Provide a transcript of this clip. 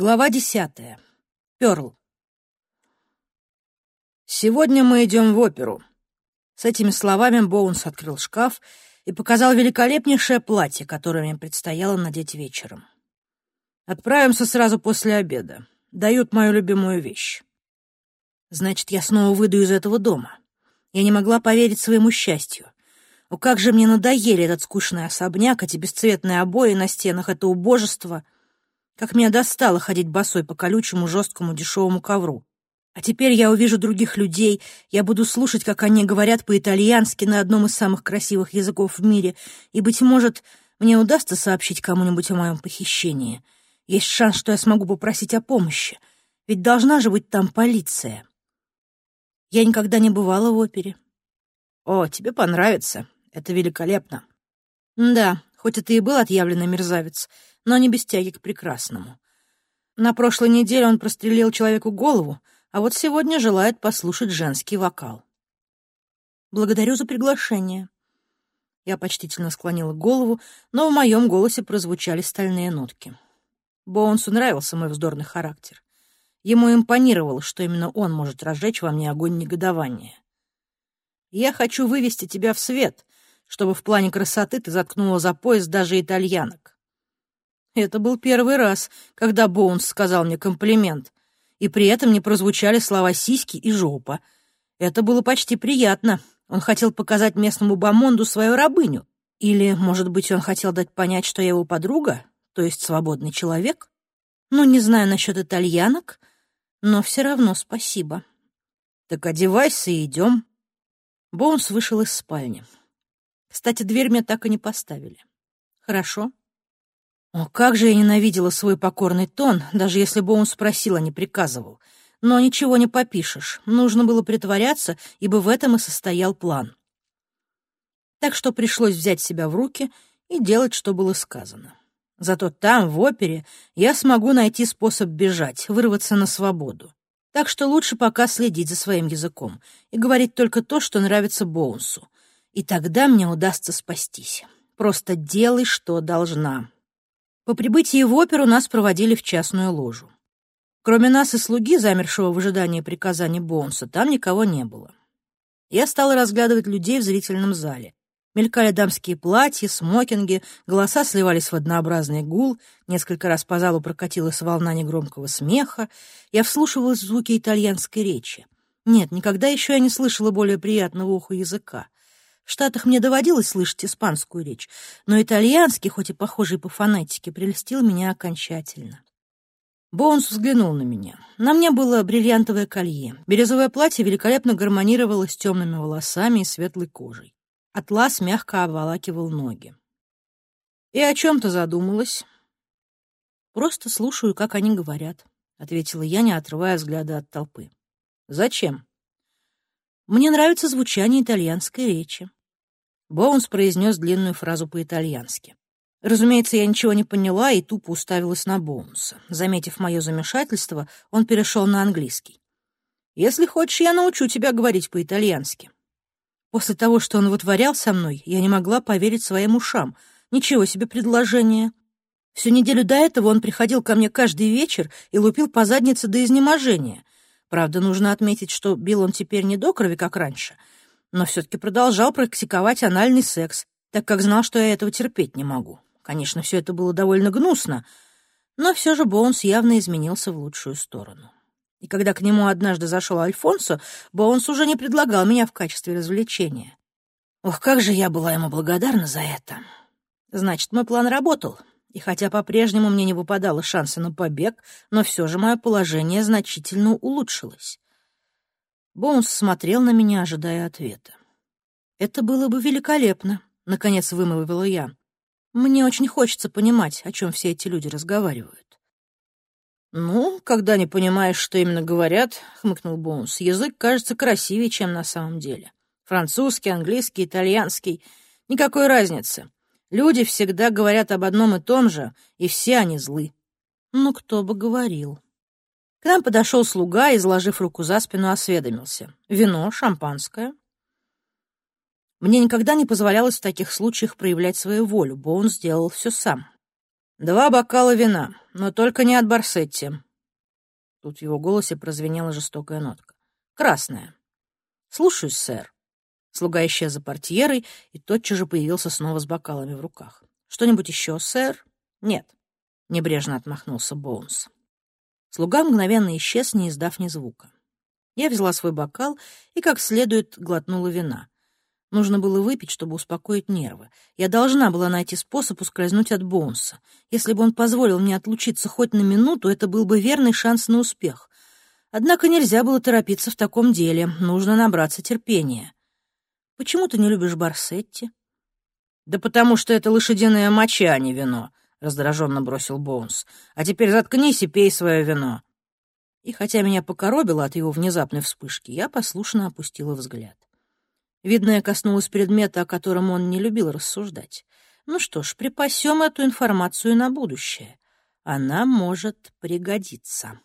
Глава десятая. Перл. «Сегодня мы идем в оперу». С этими словами Боунс открыл шкаф и показал великолепнейшее платье, которое мне предстояло надеть вечером. «Отправимся сразу после обеда. Дают мою любимую вещь». Значит, я снова выйду из этого дома. Я не могла поверить своему счастью. О, как же мне надоели этот скучный особняк, эти бесцветные обои на стенах, это убожество — как меня достало ходить босой по колючему, жесткому, дешевому ковру. А теперь я увижу других людей, я буду слушать, как они говорят по-итальянски на одном из самых красивых языков в мире, и, быть может, мне удастся сообщить кому-нибудь о моем похищении. Есть шанс, что я смогу попросить о помощи, ведь должна же быть там полиция. Я никогда не бывала в опере. О, тебе понравится, это великолепно. Да, хоть это и был отъявленный мерзавец — но не без тяги к прекрасному. На прошлой неделе он прострелил человеку голову, а вот сегодня желает послушать женский вокал. «Благодарю за приглашение». Я почтительно склонила голову, но в моем голосе прозвучали стальные нотки. Боунсу нравился мой вздорный характер. Ему импонировало, что именно он может разжечь во мне огонь негодования. «Я хочу вывести тебя в свет», чтобы в плане красоты ты заткнула за пояс даже итальянок. Это был первый раз, когда Боунс сказал мне комплимент, и при этом не прозвучали слова «сиськи» и «жопа». Это было почти приятно. Он хотел показать местному бомонду свою рабыню. Или, может быть, он хотел дать понять, что я его подруга, то есть свободный человек? Ну, не знаю насчет итальянок, но все равно спасибо. Так одевайся и идем. Боунс вышел из спальни. Кстати, дверь мне так и не поставили. Хорошо. О, как же я ненавидела свой покорный тон, даже если бы он спросил, а не приказывал. Но ничего не попишешь, нужно было притворяться, ибо в этом и состоял план. Так что пришлось взять себя в руки и делать, что было сказано. Зато там, в опере, я смогу найти способ бежать, вырваться на свободу. Так что лучше пока следить за своим языком и говорить только то, что нравится Боунсу. И тогда мне удастся спастись. Просто делай, что должна. По прибытии в оперу нас проводили в частную ложу. Кроме нас и слуги, замершего в ожидании приказаний Боунса, там никого не было. Я стала разглядывать людей в зрительном зале. Мелькали дамские платья, смокинги, голоса сливались в однообразный гул, несколько раз по залу прокатилась волна негромкого смеха. Я вслушивалась в звуки итальянской речи. Нет, никогда еще я не слышала более приятного уху языка — в Штатах мне доводилось слышать испанскую речь, но итальянский, хоть и похожий по фонетике, прельстил меня окончательно. Боунс взглянул на меня. На мне было бриллиантовое колье. Бирюзовое платье великолепно гармонировало с темными волосами и светлой кожей. Атлас мягко обволакивал ноги. «И о чем ты задумалась?» «Просто слушаю, как они говорят», — ответила я, не отрывая взгляда от толпы. «Зачем?» «Мне нравится звучание итальянской речи». Боунс произнес длинную фразу по-итальянски. Разумеется, я ничего не поняла и тупо уставилась на Боунса. Заметив мое замешательство, он перешел на английский. «Если хочешь, я научу тебя говорить по-итальянски». После того, что он вытворял со мной, я не могла поверить своим ушам. Ничего себе предложение. Всю неделю до этого он приходил ко мне каждый вечер и лупил по заднице до изнеможения. Правда, нужно отметить, что бил он теперь не до крови, как раньше — но все-таки продолжал практиковать анальный секс, так как знал, что я этого терпеть не могу. Конечно, все это было довольно гнусно, но все же Боунс явно изменился в лучшую сторону. И когда к нему однажды зашел Альфонсо, Боунс уже не предлагал меня в качестве развлечения. Ох, как же я была ему благодарна за это. Значит, мой план работал, и хотя по-прежнему мне не выпадало шанса на побег, но все же мое положение значительно улучшилось. Боунс смотрел на меня, ожидая ответа. «Это было бы великолепно», — наконец вымолвила я. «Мне очень хочется понимать, о чем все эти люди разговаривают». «Ну, когда не понимаешь, что именно говорят», — хмыкнул Боунс, — «язык кажется красивее, чем на самом деле. Французский, английский, итальянский — никакой разницы. Люди всегда говорят об одном и том же, и все они злы». «Ну, кто бы говорил». К нам подошел слуга и, изложив руку за спину, осведомился. «Вино, шампанское?» Мне никогда не позволялось в таких случаях проявлять свою волю, он сделал все сам. «Два бокала вина, но только не от Барсетти». Тут в его голосе прозвенела жестокая нотка. «Красная». «Слушаюсь, сэр». Слуга исчез за портьерой и тотчас же появился снова с бокалами в руках. «Что-нибудь еще, сэр?» «Нет», — небрежно отмахнулся Боунс. Слуга мгновенно исчез, не издав ни звука. Я взяла свой бокал и как следует глотнула вина. Нужно было выпить, чтобы успокоить нервы. Я должна была найти способ ускользнуть от Боунса. Если бы он позволил мне отлучиться хоть на минуту, это был бы верный шанс на успех. Однако нельзя было торопиться в таком деле. Нужно набраться терпения. «Почему ты не любишь Барсетти?» «Да потому что это лошадиная моча, а не вино», — раздраженно бросил Боунс. «А теперь заткнись и пей свое вино». И хотя меня покоробило от его внезапной вспышки, я послушно опустила взгляд. Видно, я коснулась предмета, о котором он не любил рассуждать. Ну что ж, припасем эту информацию на будущее. Она может пригодиться.